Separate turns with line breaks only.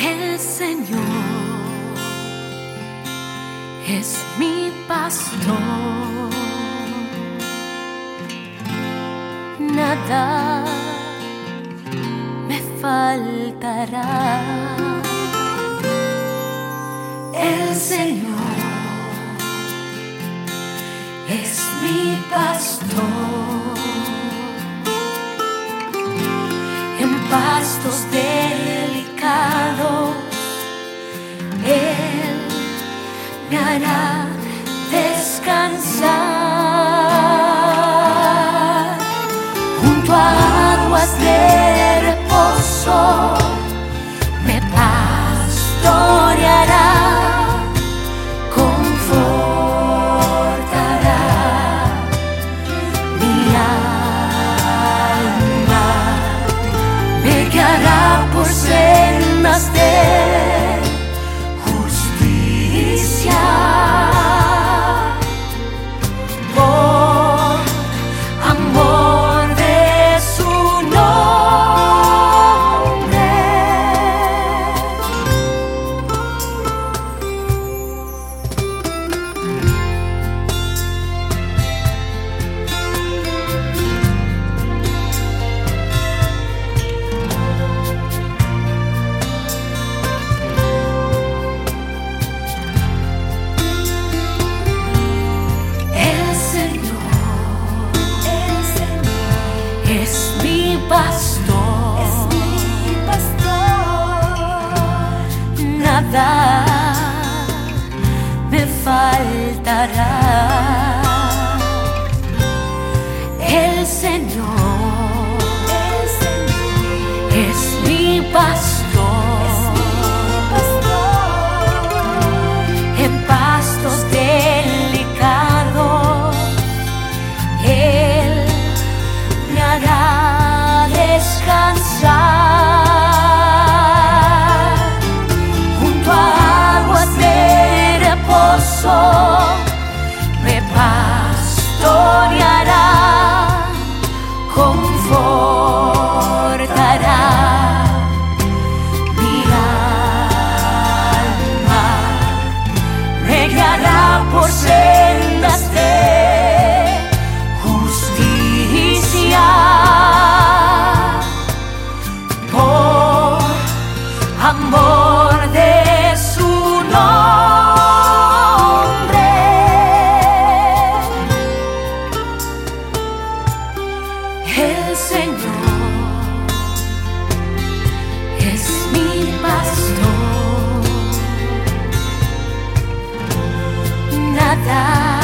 El Señor es mi pastor. Nada me faltará. El Señor es mi pastor. descansar. ta.